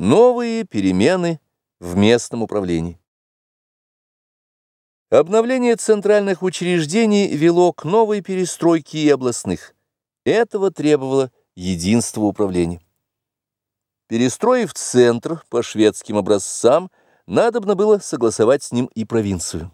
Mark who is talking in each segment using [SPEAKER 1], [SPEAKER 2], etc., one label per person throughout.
[SPEAKER 1] Новые перемены в местном управлении. Обновление центральных учреждений вело к новой перестройке и областных. Этого требовало единство управления. Перестроив центр по шведским образцам, надобно было согласовать с ним и провинцию.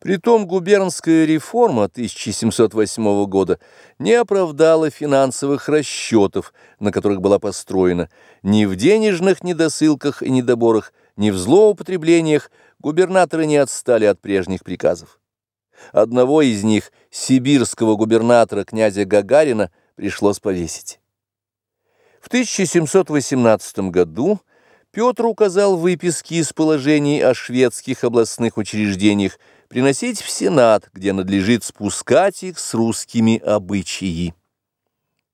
[SPEAKER 1] Притом губернская реформа 1708 года не оправдала финансовых расчетов, на которых была построена, ни в денежных недосылках и недоборах, ни в злоупотреблениях губернаторы не отстали от прежних приказов. Одного из них, сибирского губернатора князя Гагарина, пришлось повесить. В 1718 году Петр указал выписки из положений о шведских областных учреждениях приносить в Сенат, где надлежит спускать их с русскими обычаи.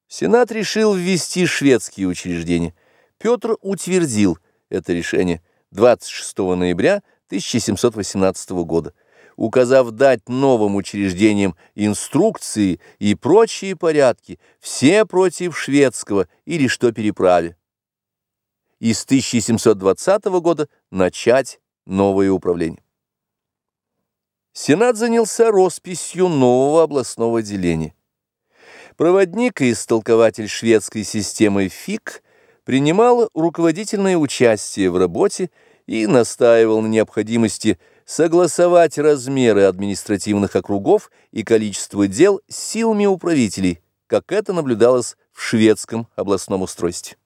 [SPEAKER 1] Сенат решил ввести шведские учреждения. Петр утвердил это решение 26 ноября 1718 года, указав дать новым учреждениям инструкции и прочие порядки, все против шведского или что переправе. И с 1720 года начать новое управление. Сенат занялся росписью нового областного деления. Проводник и истолкователь шведской системы ФИК принимал руководительное участие в работе и настаивал на необходимости согласовать размеры административных округов и количество дел с силами управителей, как это наблюдалось в шведском областном устройстве.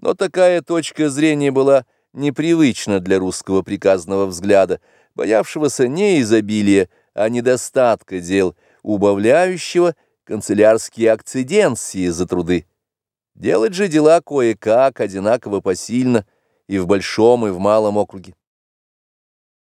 [SPEAKER 1] Но такая точка зрения была непривычна для русского приказного взгляда, боявшегося не изобилия, а недостатка дел, убавляющего канцелярские акциденции за труды. Делать же дела кое-как, одинаково посильно, и в большом, и в малом округе.